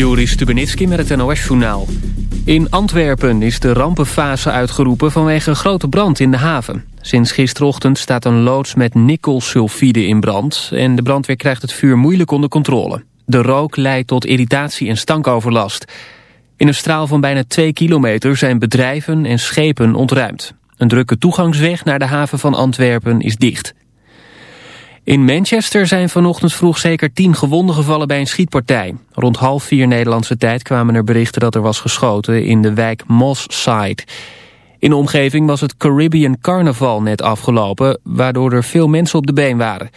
Joris Stubenitski met het NOS-journaal. In Antwerpen is de rampenfase uitgeroepen vanwege een grote brand in de haven. Sinds gisterochtend staat een loods met nikkelsulfide in brand... en de brandweer krijgt het vuur moeilijk onder controle. De rook leidt tot irritatie en stankoverlast. In een straal van bijna twee kilometer zijn bedrijven en schepen ontruimd. Een drukke toegangsweg naar de haven van Antwerpen is dicht. In Manchester zijn vanochtend vroeg zeker tien gewonden gevallen bij een schietpartij. Rond half vier Nederlandse tijd kwamen er berichten dat er was geschoten in de wijk Moss Side. In de omgeving was het Caribbean Carnaval net afgelopen, waardoor er veel mensen op de been waren.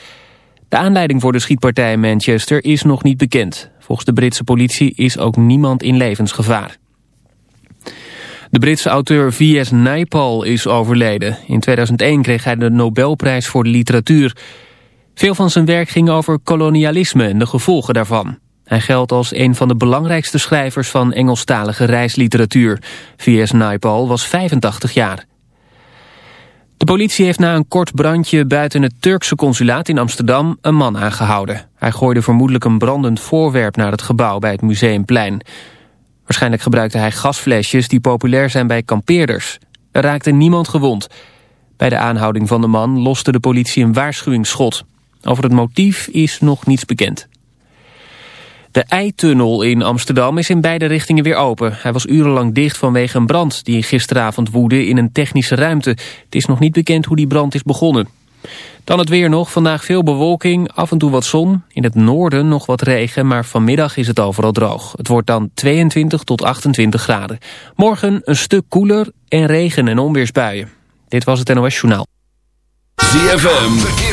De aanleiding voor de schietpartij in Manchester is nog niet bekend. Volgens de Britse politie is ook niemand in levensgevaar. De Britse auteur V.S. Naipaul is overleden. In 2001 kreeg hij de Nobelprijs voor de literatuur. Veel van zijn werk ging over kolonialisme en de gevolgen daarvan. Hij geldt als een van de belangrijkste schrijvers van Engelstalige reisliteratuur. V.S. Naipaul was 85 jaar. De politie heeft na een kort brandje buiten het Turkse consulaat in Amsterdam een man aangehouden. Hij gooide vermoedelijk een brandend voorwerp naar het gebouw bij het Museumplein. Waarschijnlijk gebruikte hij gasflesjes die populair zijn bij kampeerders. Er raakte niemand gewond. Bij de aanhouding van de man loste de politie een waarschuwingsschot. Over het motief is nog niets bekend. De Eitunnel in Amsterdam is in beide richtingen weer open. Hij was urenlang dicht vanwege een brand die gisteravond woedde in een technische ruimte. Het is nog niet bekend hoe die brand is begonnen. Dan het weer nog. Vandaag veel bewolking, af en toe wat zon. In het noorden nog wat regen, maar vanmiddag is het overal droog. Het wordt dan 22 tot 28 graden. Morgen een stuk koeler en regen- en onweersbuien. Dit was het NOS Journaal. ZFM,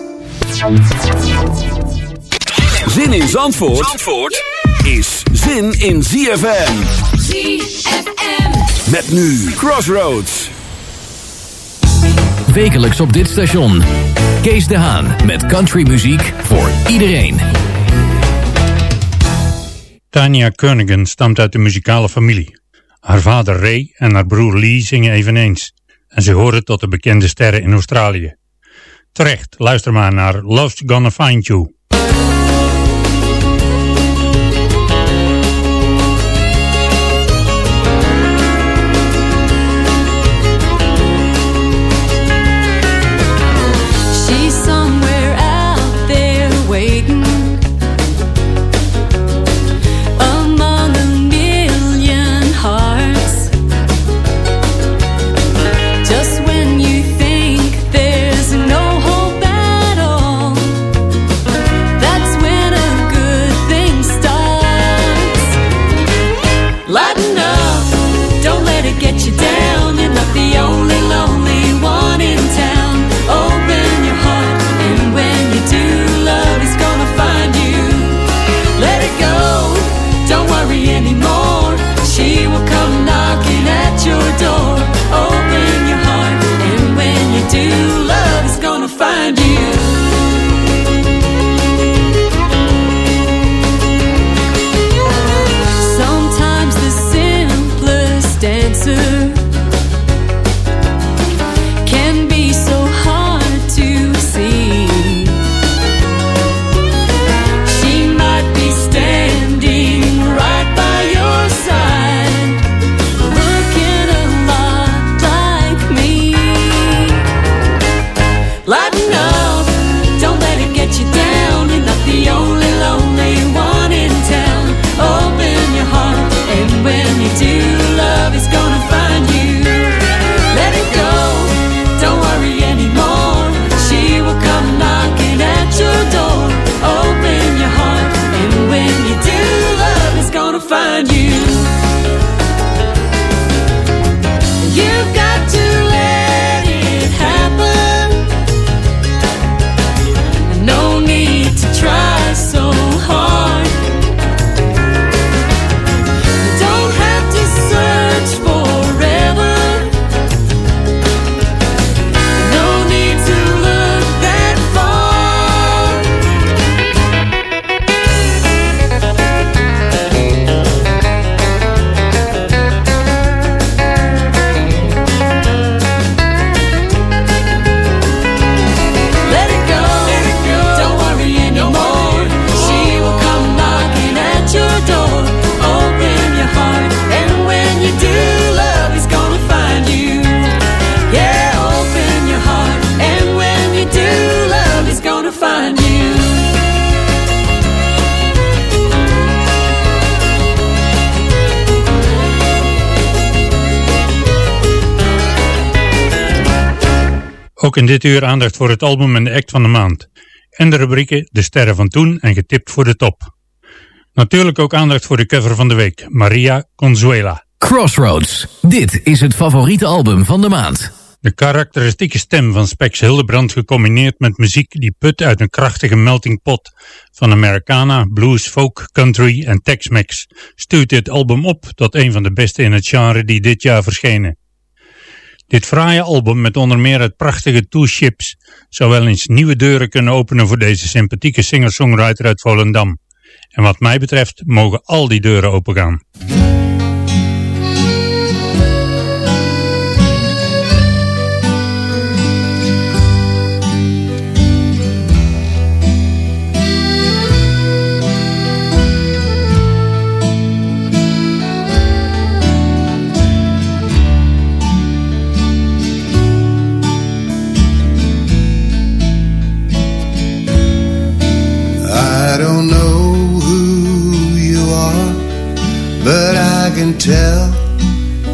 Zin in Zandvoort, Zandvoort is zin in ZFM. ZFM. Met nu Crossroads. Wekelijks op dit station. Kees de Haan met countrymuziek voor iedereen. Tanya Kernighan stamt uit de muzikale familie. Haar vader Ray en haar broer Lee zingen eveneens. En ze horen tot de bekende sterren in Australië. Terecht, luister maar naar Love's Gonna Find You. Ook in dit uur aandacht voor het album en de act van de maand. En de rubrieken De Sterren van Toen en Getipt voor de Top. Natuurlijk ook aandacht voor de cover van de week, Maria Consuela. Crossroads. Dit is het favoriete album van de maand. De karakteristieke stem van Spex Hildebrand gecombineerd met muziek die put uit een krachtige melting pot van Americana, blues, folk, country en Tex-Mex stuurt dit album op tot een van de beste in het genre die dit jaar verschenen. Dit fraaie album met onder meer het prachtige Two Ships zou wel eens nieuwe deuren kunnen openen voor deze sympathieke singer-songwriter uit Volendam. En wat mij betreft mogen al die deuren opengaan. Can tell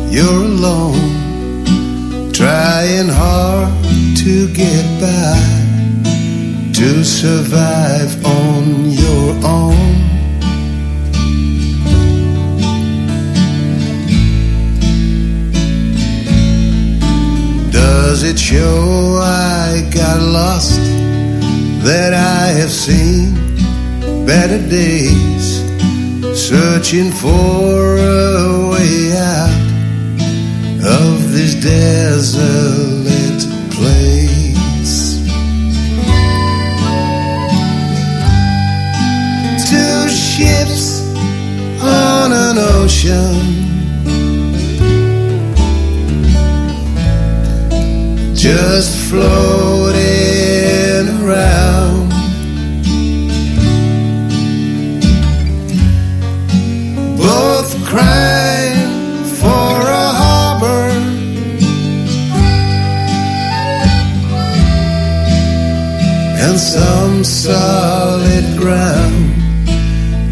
you're alone, trying hard to get by, to survive on your own. Does it show I got lost? That I have seen better days, searching for a way out of this desolate place. Two ships on an ocean. Just floating around. Crying for a harbor. And some solid ground.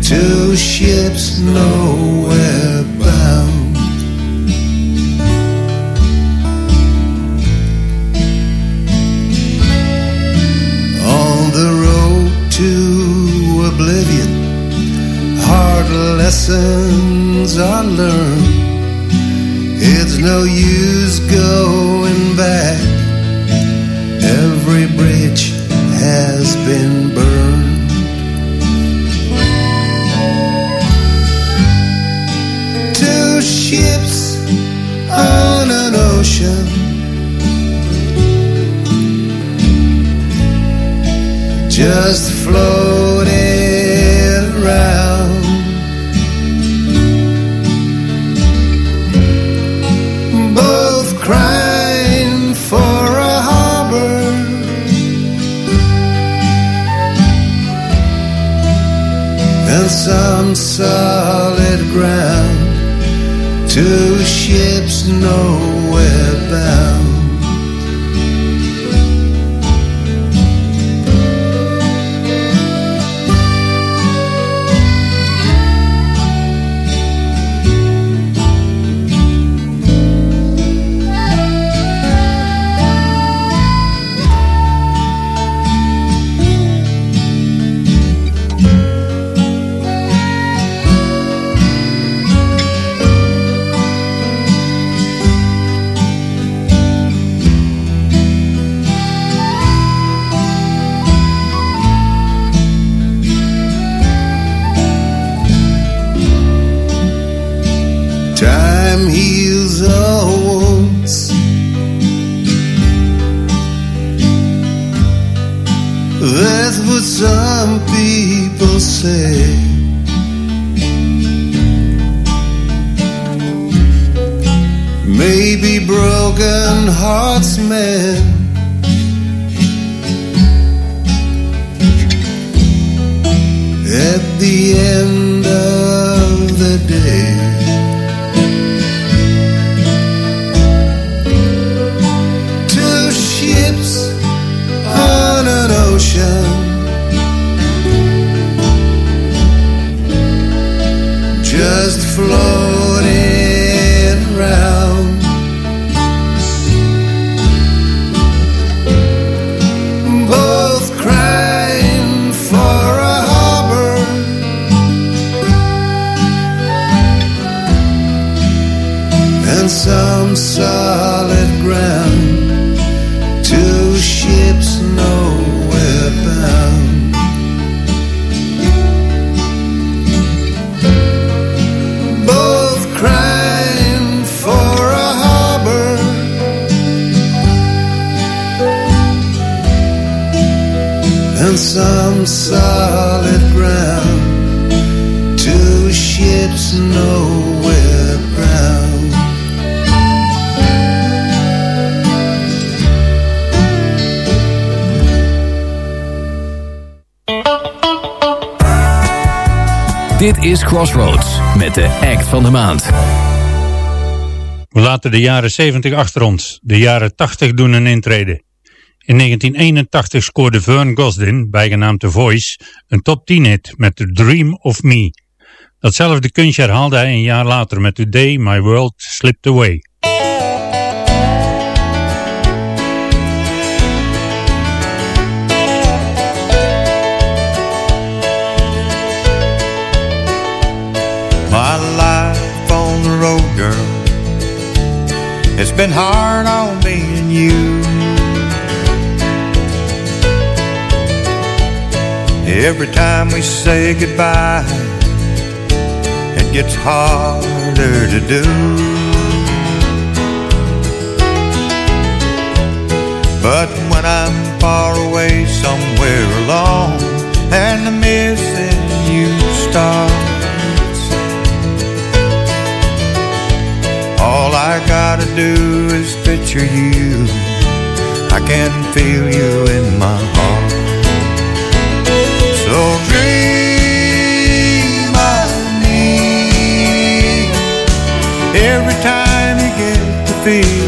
Two ships nowhere bound. on the road to oblivion. Hard lessons are learned. It's no use going back. Every bridge has been burned. Two ships on an ocean. just floating Just floating Met de act van de maand. We laten de jaren 70 achter ons. De jaren 80 doen een intrede. In 1981 scoorde Vern Gosdin, bijgenaamd The Voice, een top 10 hit met The Dream of Me. Datzelfde kunstje herhaalde hij een jaar later met Today My World Slipped Away. It's been hard on me and you. Every time we say goodbye, it gets harder to do. But when I'm far away somewhere alone and the missing you starts, all I gotta do is picture you. I can feel you in my heart. So dream of me every time you get to feeling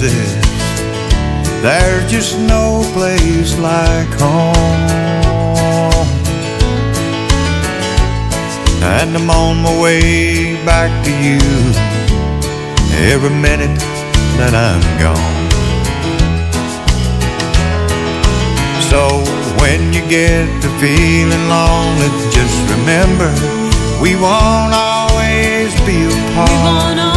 There's just no place like home. And I'm on my way back to you every minute that I'm gone. So when you get to feeling lonely, just remember we won't always be apart.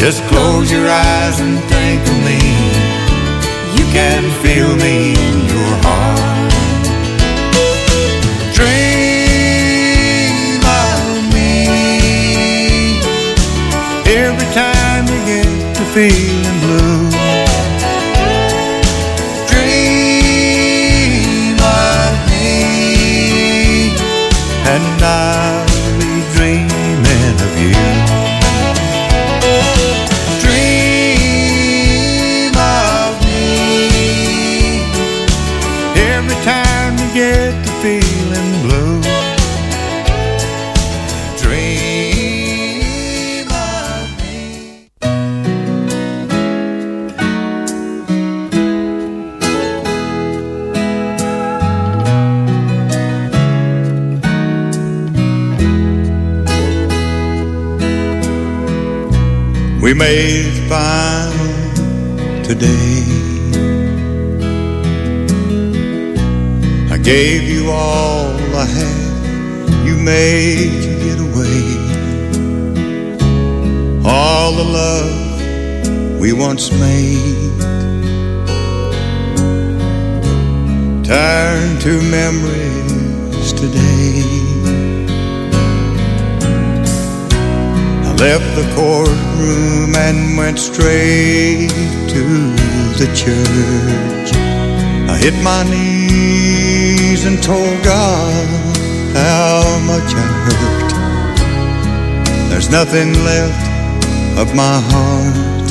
Just close your eyes and think of me. You can feel me in your heart. Dream of me every time you get to feeling blue. Dream of me, and I'll be dreaming of you. Made final today. I gave you all I had. You made you get away. All the love we once made turned to memories today. Left the courtroom and went straight to the church. I hit my knees and told God how much I hurt. There's nothing left of my heart.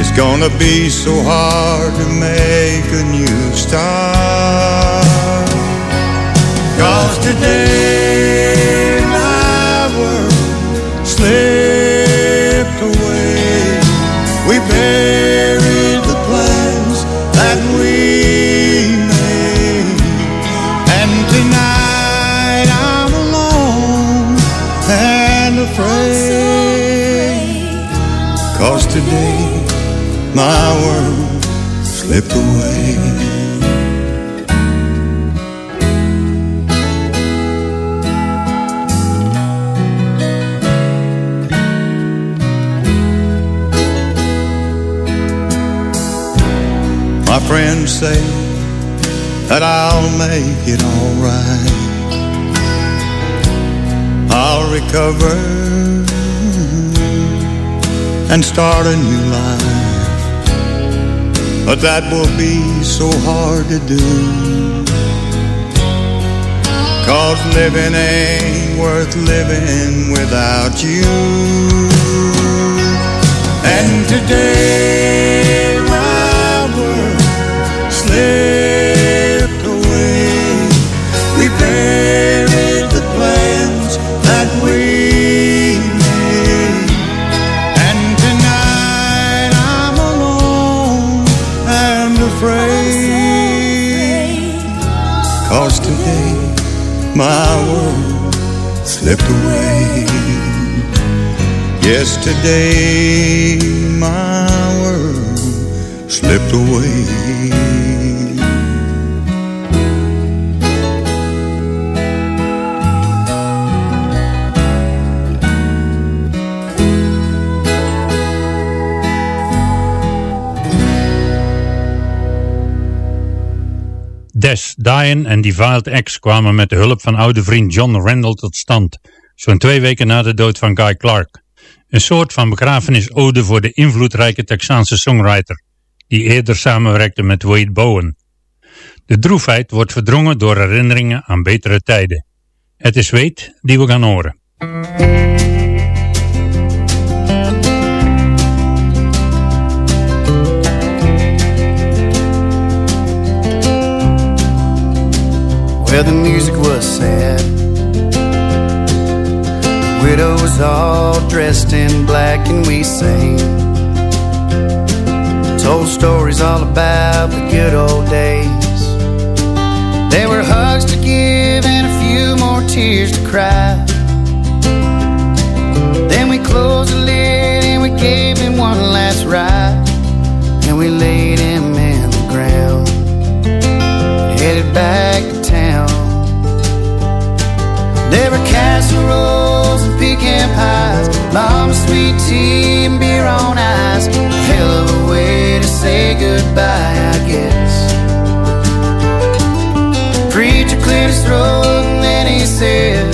It's gonna be so hard to make a new start. Cause today slipped away. We buried the plans that we made. And tonight I'm alone and afraid. Cause today my world slipped away. Friends say that I'll make it alright. I'll recover and start a new life. But that will be so hard to do. Cause living ain't worth living without you. And today slipped away. We buried the plans that we made. And tonight I'm alone and afraid. Cause today my world slipped away. Yesterday my world slipped away. Diane en Defiled X kwamen met de hulp van oude vriend John Randall tot stand, zo'n twee weken na de dood van Guy Clark. Een soort van begrafenisode voor de invloedrijke Texaanse songwriter, die eerder samenwerkte met Wade Bowen. De droefheid wordt verdrongen door herinneringen aan betere tijden. Het is Wade die we gaan horen. Well, the music was sad. Widows all dressed in black, and we sang. Told stories all about the good old days. There were hugs to give and a few more tears to cry. Then we closed the lid and we gave him one last ride. And we laid casseroles and pecan pies, mama's sweet tea and beer on ice. Hell of a way to say goodbye, I guess. Preacher cleared his throat and then he said,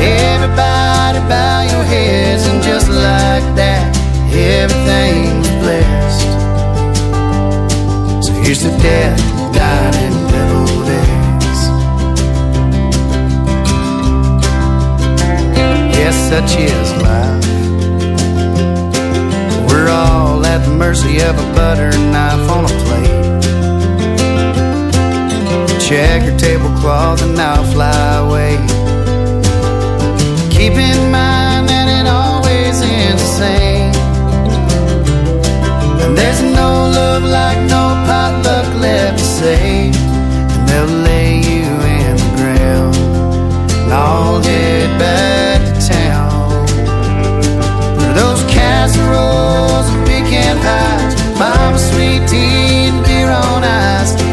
Everybody bow your heads, and just like that, everything's blessed. So here's to death, dying such is life. We're all at the mercy of a butter knife on a plate. Checker tablecloth and I'll fly away. Keep in mind that it always ends the same. And there's no love like no potluck left to save. And they'll lay you in the ground. And I'll head back casseroles and pecan pies, mama's sweet tea and beer on ice.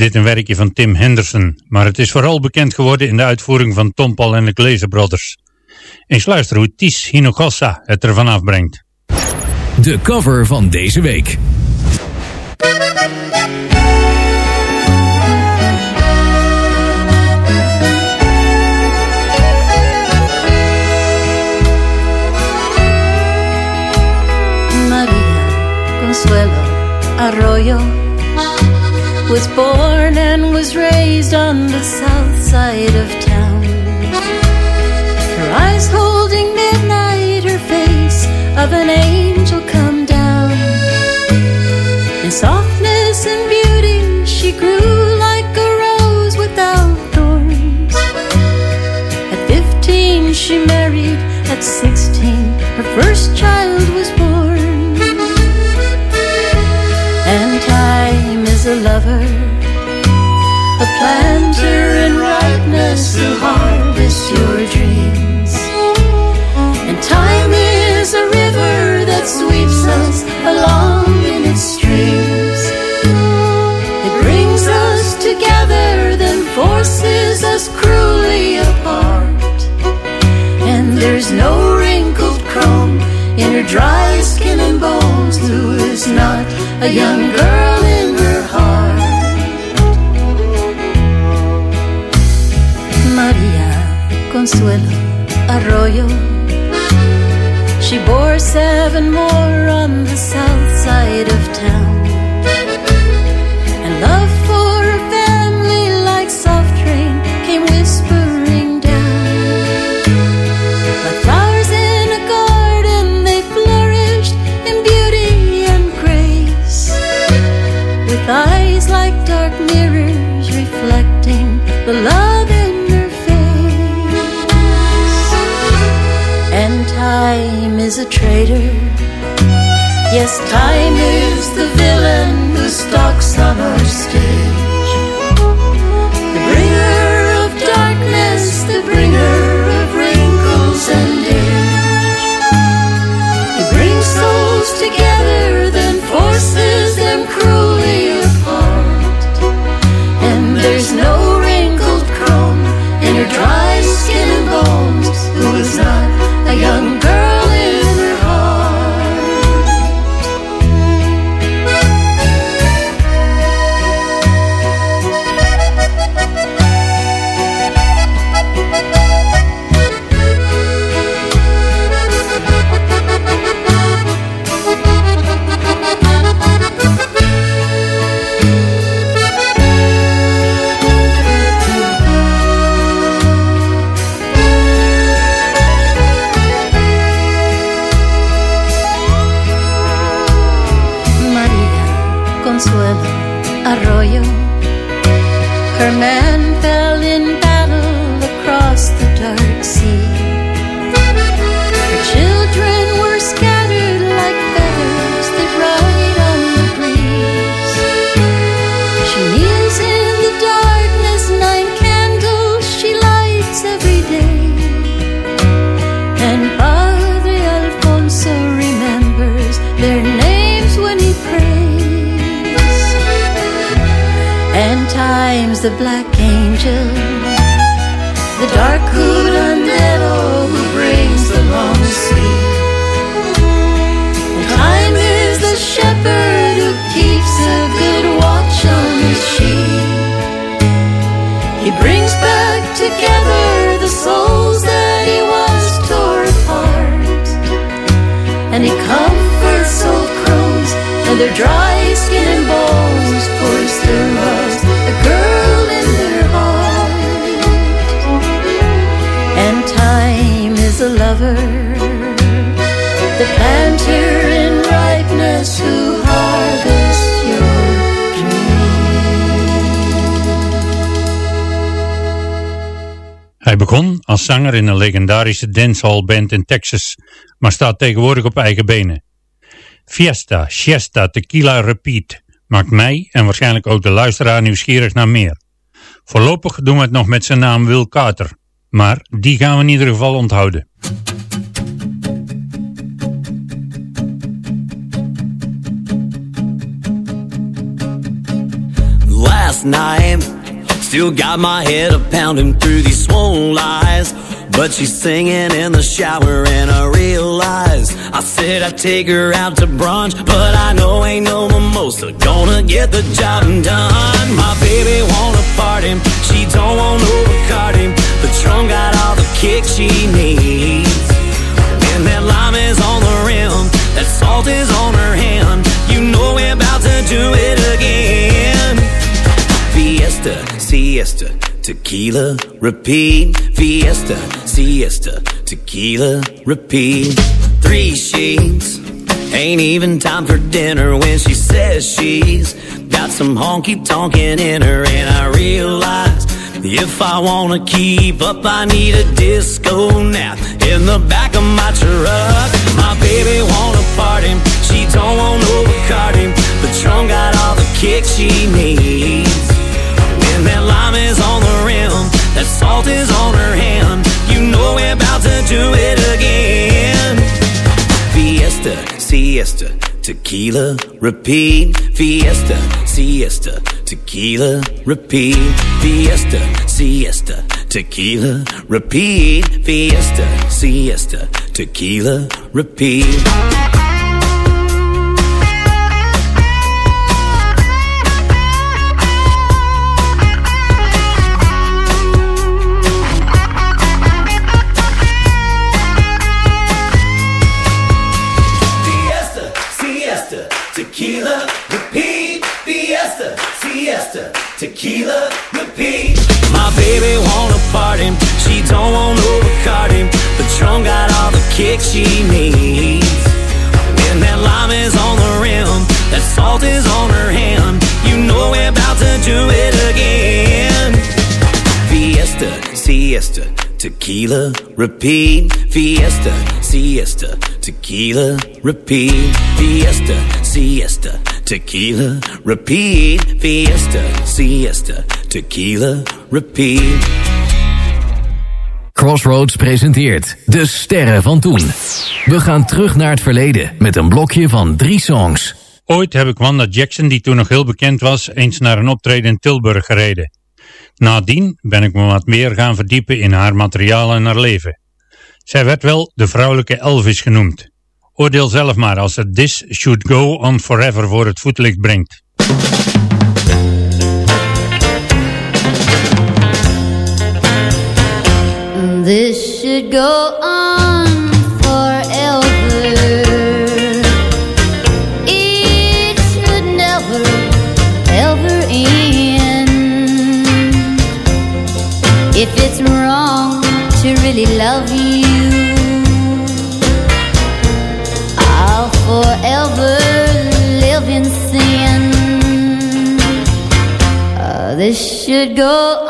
Dit een werkje van Tim Henderson, maar het is vooral bekend geworden in de uitvoering van Tom Paul en de Glazer Brothers. Eens luisteren hoe Tis Hinogossa het ervan afbrengt. De cover van deze week. Was born and was raised on the south side of town. Her eyes holding midnight, her face of an angel come down. In softness and beauty, she grew like a rose without thorns. At 15, she married. At 16, her first child a lover, a planter in ripeness to harvest your dreams. And time is a river that sweeps us along in its streams. It brings us together, then forces us cruelly apart. And there's no wrinkled chrome in her dry skin and bones who is not a young girl Consuelo Arroyo. She bore seven more on the south side of town. Traitor. Yes, time is begon als zanger in een legendarische dancehall band in Texas, maar staat tegenwoordig op eigen benen. Fiesta, Siesta, Tequila, Repeat maakt mij en waarschijnlijk ook de luisteraar nieuwsgierig naar meer. Voorlopig doen we het nog met zijn naam Will Carter, maar die gaan we in ieder geval onthouden. last night. Still got my head a pounding through these swollen eyes. But she's singing in the shower and I realize I said I'd take her out to brunch But I know ain't no mimosa gonna get the job done. My baby wanna party, she don't want no Bacardi trunk got all the kick she needs. When that lime is on the rim, that salt is on her hand. You know we're about to do it again. Fiesta, siesta tequila, repeat. Fiesta, siesta, tequila, repeat. Three sheets, ain't even time for dinner when she says she's got some honky tonkin' in her, and I realize. If I wanna keep up, I need a disco nap in the back of my truck. My baby wanna party, she don't want Bacardi. The trunk got all the kick she needs. That lime is on the rim, that salt is on her hand, you know we're about to do it again. Fiesta, siesta, tequila, repeat. Fiesta, siesta, tequila, repeat. Fiesta, siesta, tequila, repeat. Fiesta, siesta, tequila, repeat. Baby wanna party, she don't want no Bacardi. The trunk got all the kick she needs. When that lime is on the rim, that salt is on her hand, you know we're about to do it again. Fiesta, siesta, tequila, repeat. Fiesta, siesta, tequila, repeat. Fiesta, siesta, tequila, repeat. Fiesta, siesta, tequila, repeat. Crossroads presenteert De Sterren van Toen. We gaan terug naar het verleden met een blokje van drie songs. Ooit heb ik Wanda Jackson, die toen nog heel bekend was, eens naar een optreden in Tilburg gereden. Nadien ben ik me wat meer gaan verdiepen in haar materiaal en haar leven. Zij werd wel de vrouwelijke Elvis genoemd. Oordeel zelf maar als het This Should Go On Forever voor het voetlicht brengt. This should go on forever. It should never, ever end. If it's wrong to really love you, forever live in sin. Uh, this should go on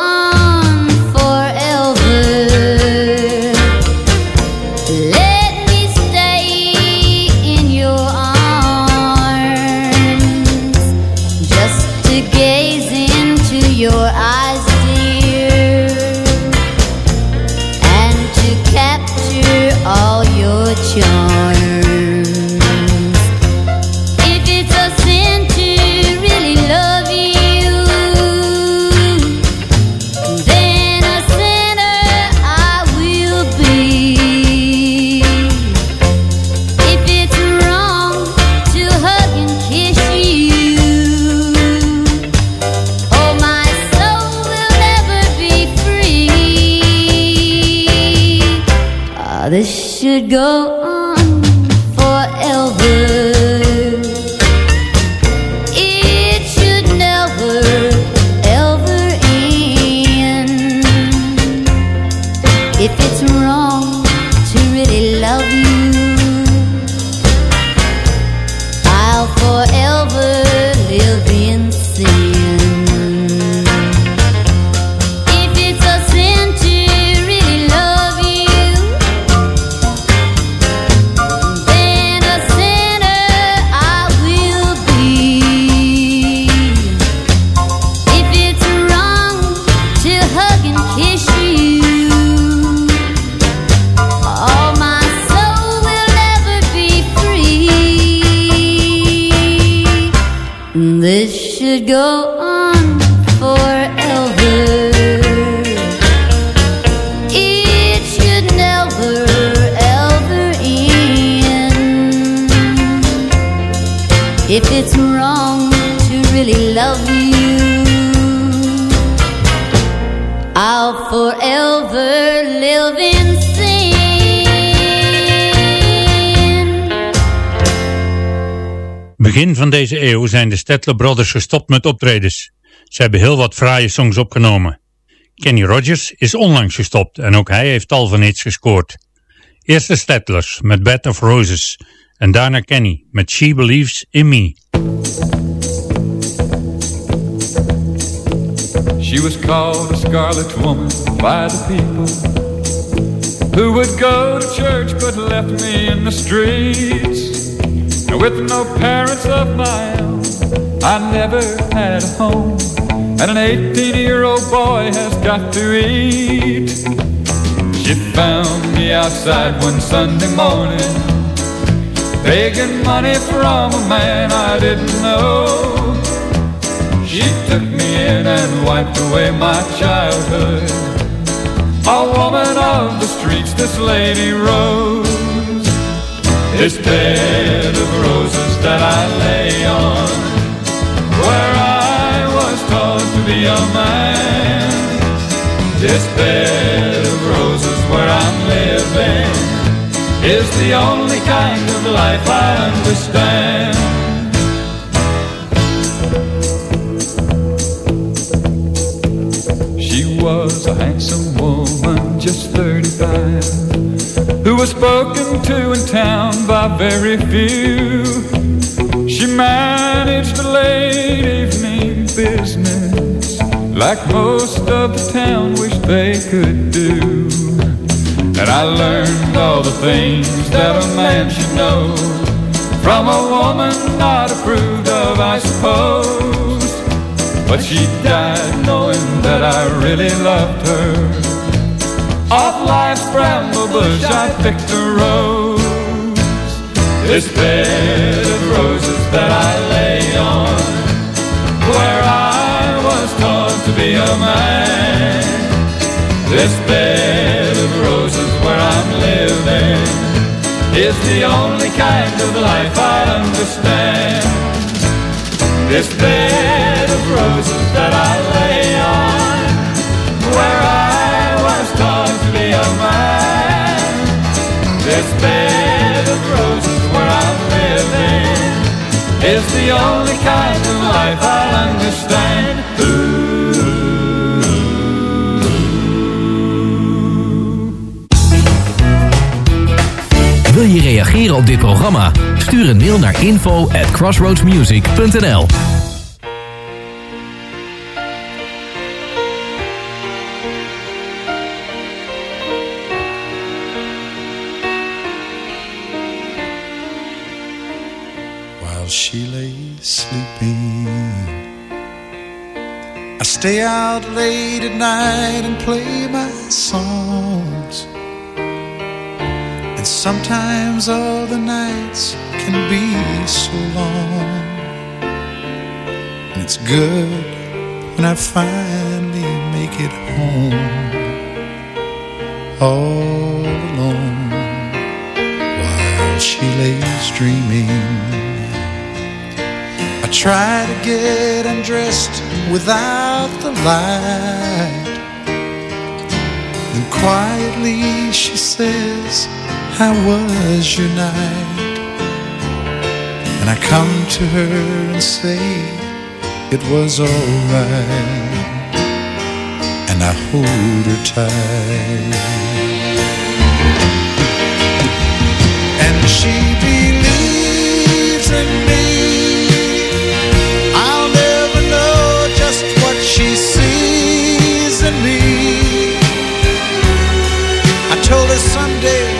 de Stettler Brothers gestopt met optredens. Ze hebben heel wat fraaie songs opgenomen. Kenny Rogers is onlangs gestopt en ook hij heeft tal van hits gescoord. Eerst de Stettlers met Bed of Roses en daarna Kenny met She Believes in Me. She was called scarlet woman by the people who would go to church but left me in the streets. With no parents of my I never had a home. And an 18 year old boy has got to eat. She found me outside one Sunday morning, begging money from a man I didn't know. She took me in and wiped away my childhood. A woman of the streets, this lady Rose. This bed of roses that I lay on, be a man. This bed of roses where I'm living is the only kind of life I understand. She was a handsome woman, just 35, who was spoken to in town by very few. She managed a late evening business like most of the town wish they could do. And I learned all the things that a man should know from a woman not approved of, I suppose. But she died knowing that I really loved her. Off life's bramble bush I picked a rose. This bed of roses that I lay on, be a man. This bed of roses where I'm living is the only kind of life I understand. This bed of roses that I lay on, where I was taught to be a man. This bed of roses where I'm living is the only kind of life I understand. Wil je reageren op dit programma? Stuur een mail naar info at crossroadsmusic.nl while she lay sleeping. I stay out late at night and play my songs. And sometimes all the nights can be so long. And it's good when I finally make it home. All alone while she lays dreaming. I try to get undressed without the light. Then quietly she says, How was your night? And I come to her and say, It was alright. And I hold her tight. And she believes in me. I'll never know just what she sees in me. I told her someday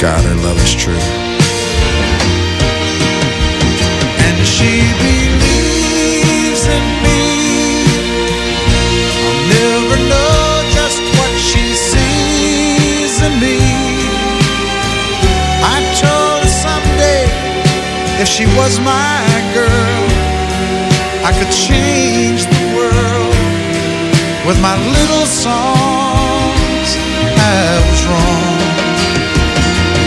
God, her love is true. And she believes in me. I'll never know just what she sees in me. I told her someday if she was my girl, I could change the world with my little songs. I was wrong,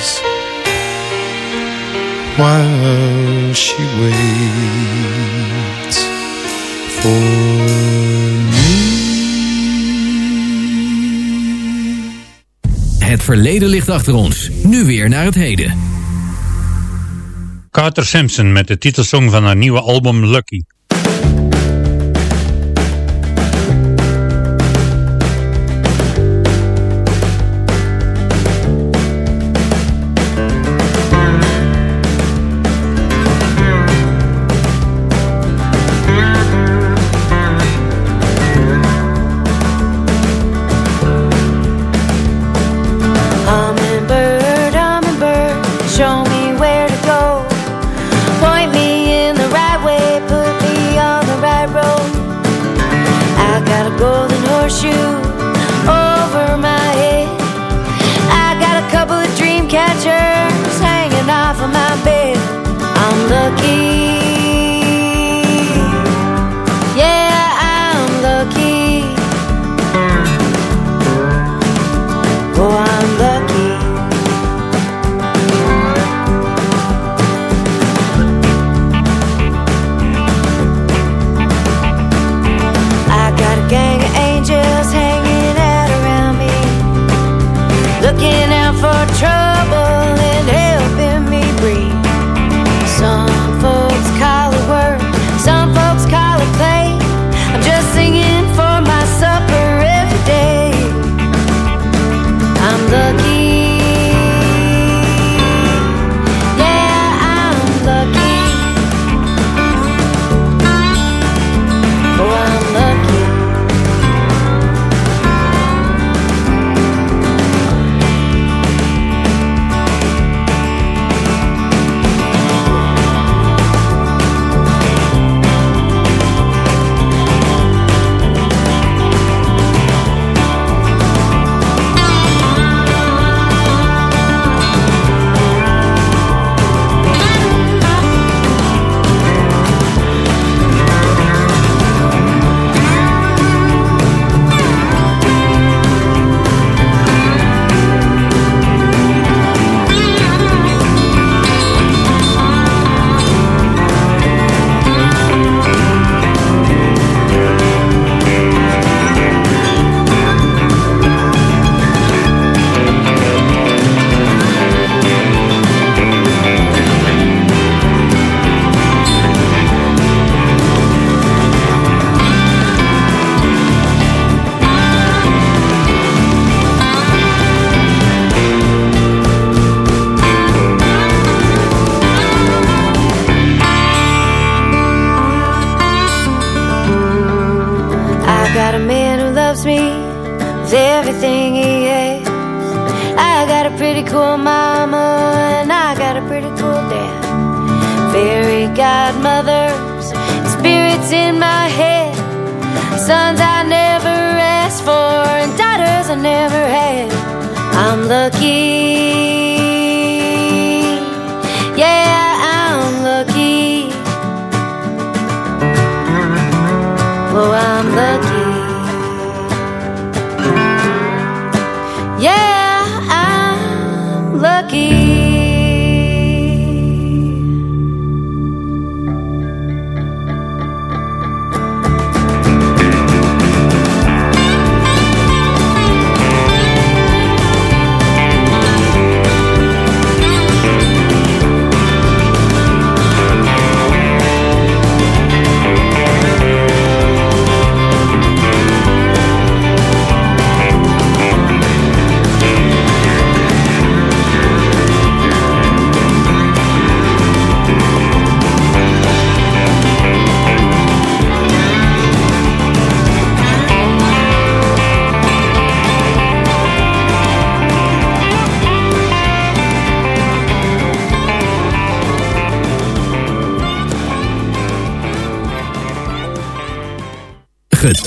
eyes while she waits for me. Het verleden ligt achter ons, nu weer naar het heden. Carter Simpson met de titelsong van haar nieuwe album Lucky.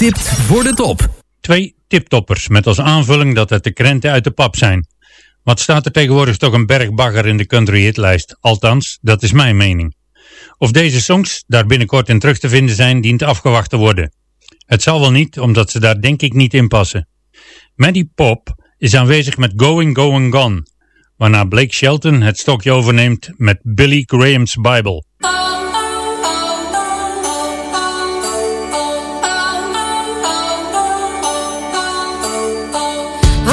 Getipt voor de top. Twee tiptoppers met als aanvulling dat het de krenten uit de pap zijn. Wat staat er tegenwoordig toch een berg bagger in de country hitlijst. Althans, dat is mijn mening. Of deze songs daar binnenkort in terug te vinden zijn, dient afgewacht te worden. Het zal wel niet, omdat ze daar denk ik niet in passen. Maddie Pop is aanwezig met Going, Going, Gone, waarna Blake Shelton het stokje overneemt met Billy Graham's Bible.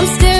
I'm still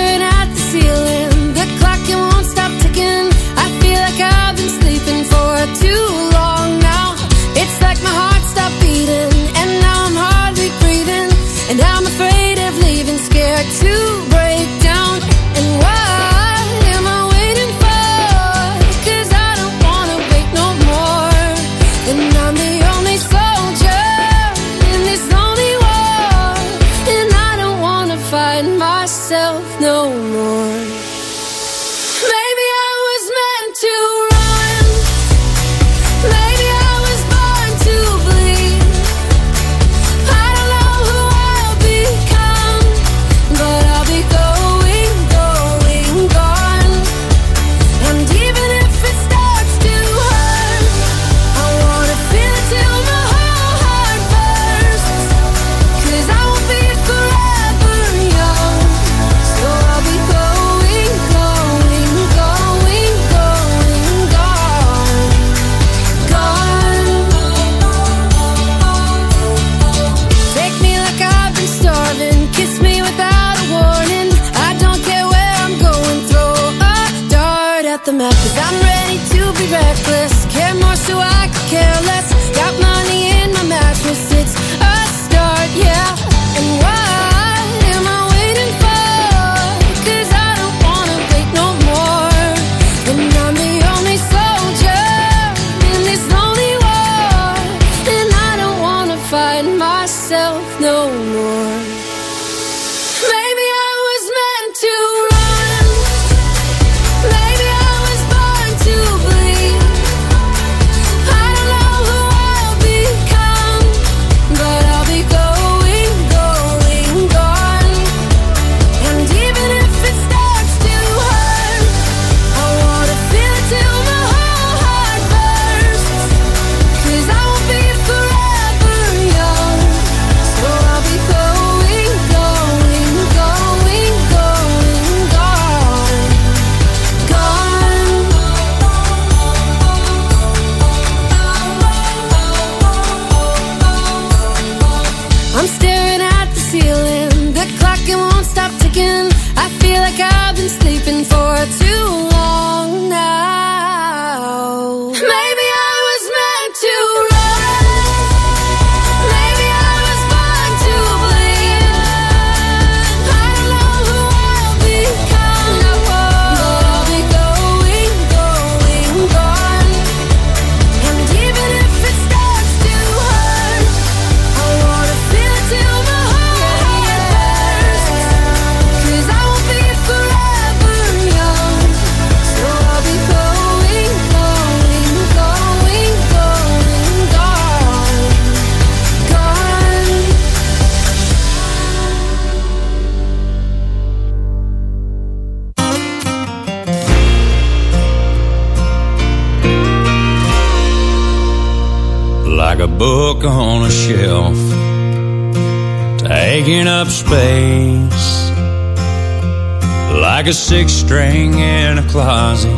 a string in a closet,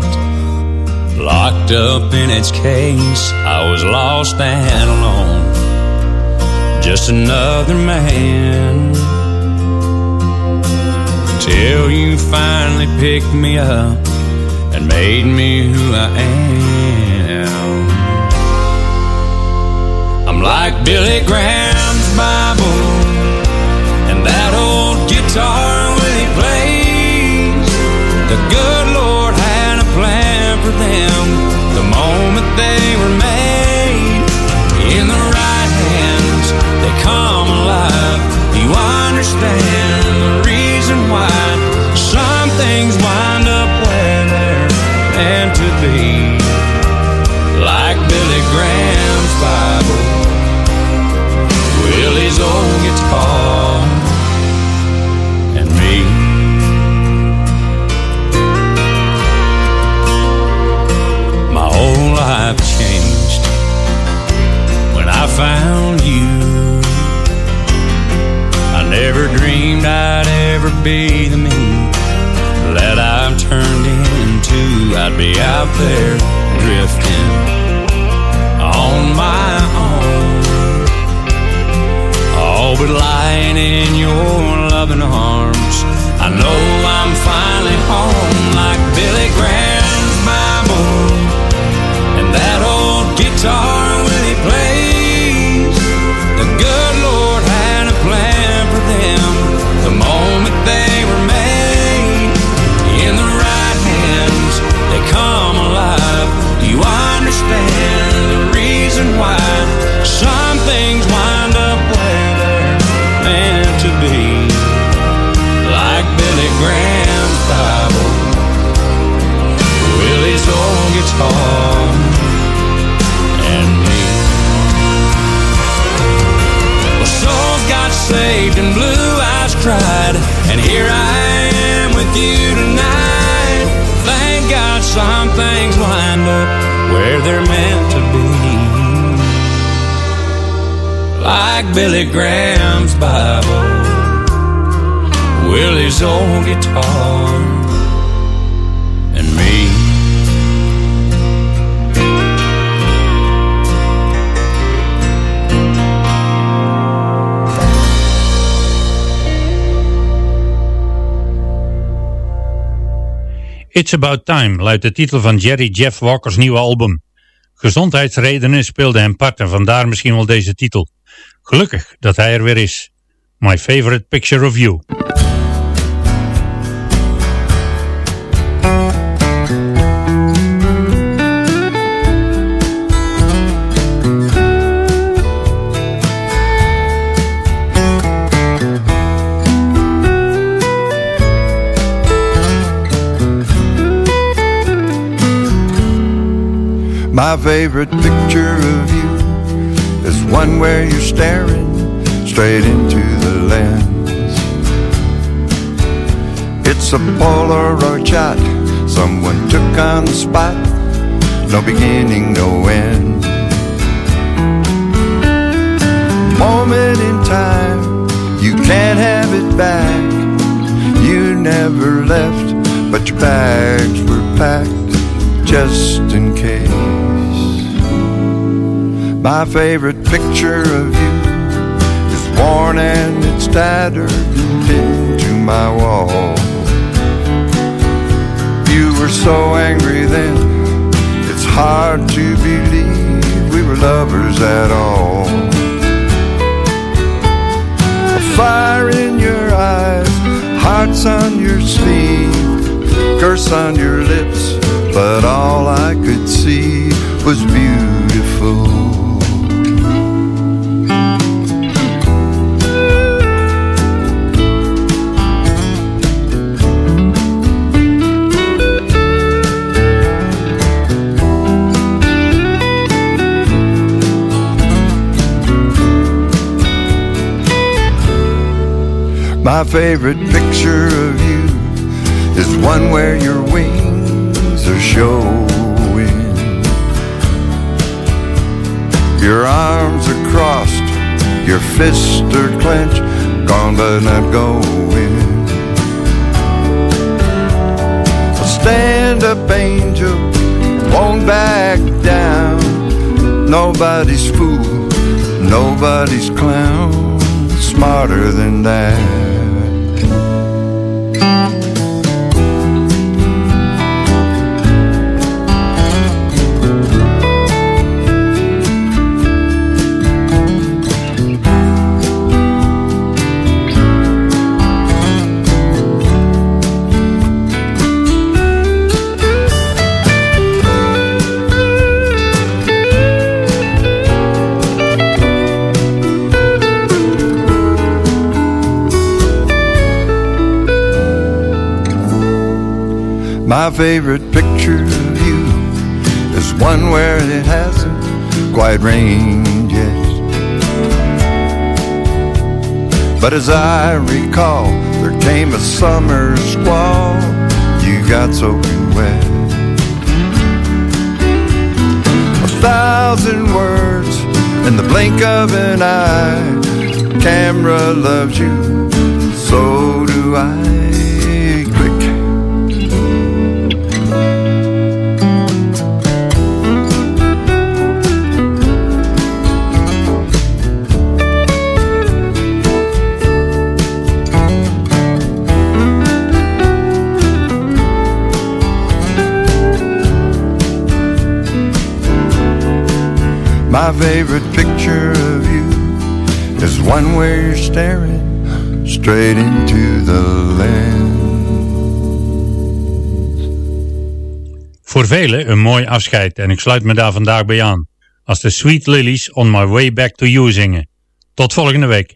locked up in its case. I was lost and alone, just another man. Till you finally picked me up and made me who I am. I'm like Billy Graham's Bible and that old guitar. The good Lord had a plan for them the moment they were made. In the right hands, they come alive. You understand the reason why some things ever be the me that I've turned into. I'd be out there drifting on my own. All but lying in your loving arms. I know I'm finally home like Billy guitar, and me. Well, souls got saved and blue eyes cried, and here I am with you tonight. Thank God some things wind up where they're meant to be. Like Billy Graham's Bible, Willie's old guitar, It's About Time luidt de titel van Jerry Jeff Walker's nieuwe album. Gezondheidsredenen speelden hem part en vandaar misschien wel deze titel. Gelukkig dat hij er weer is. My Favorite Picture of You. My favorite picture of you is one where you're staring straight into the lens. It's a Polaroid shot someone took on the spot, no beginning, no end. Moment in time, you can't have it back. You never left, but your bags were packed just in case. My favorite picture of you is worn and it's tattered and pinned to my wall. You were so angry then, it's hard to believe we were lovers at all. A fire in your eyes, hearts on your sleeve, curse on your lips, but all I could see was beautiful. My favorite picture of you is one where your wings are showing. Your arms are crossed, your fists are clenched, gone but not going. So stand up, angel, won't back down. Nobody's fool, nobody's clown, smarter than that. My favorite picture of you is one where it hasn't quite rained yet. But as I recall, there came a summer squall. You got soaking wet. A thousand words in the blink of an eye. Camera loves you, so do I. My favorite picture of you is one where you're staring straight into the lens. Voor velen een mooi afscheid en ik sluit me daar vandaag bij aan. Als de Sweet Lilies On My Way Back To You zingen. Tot volgende week.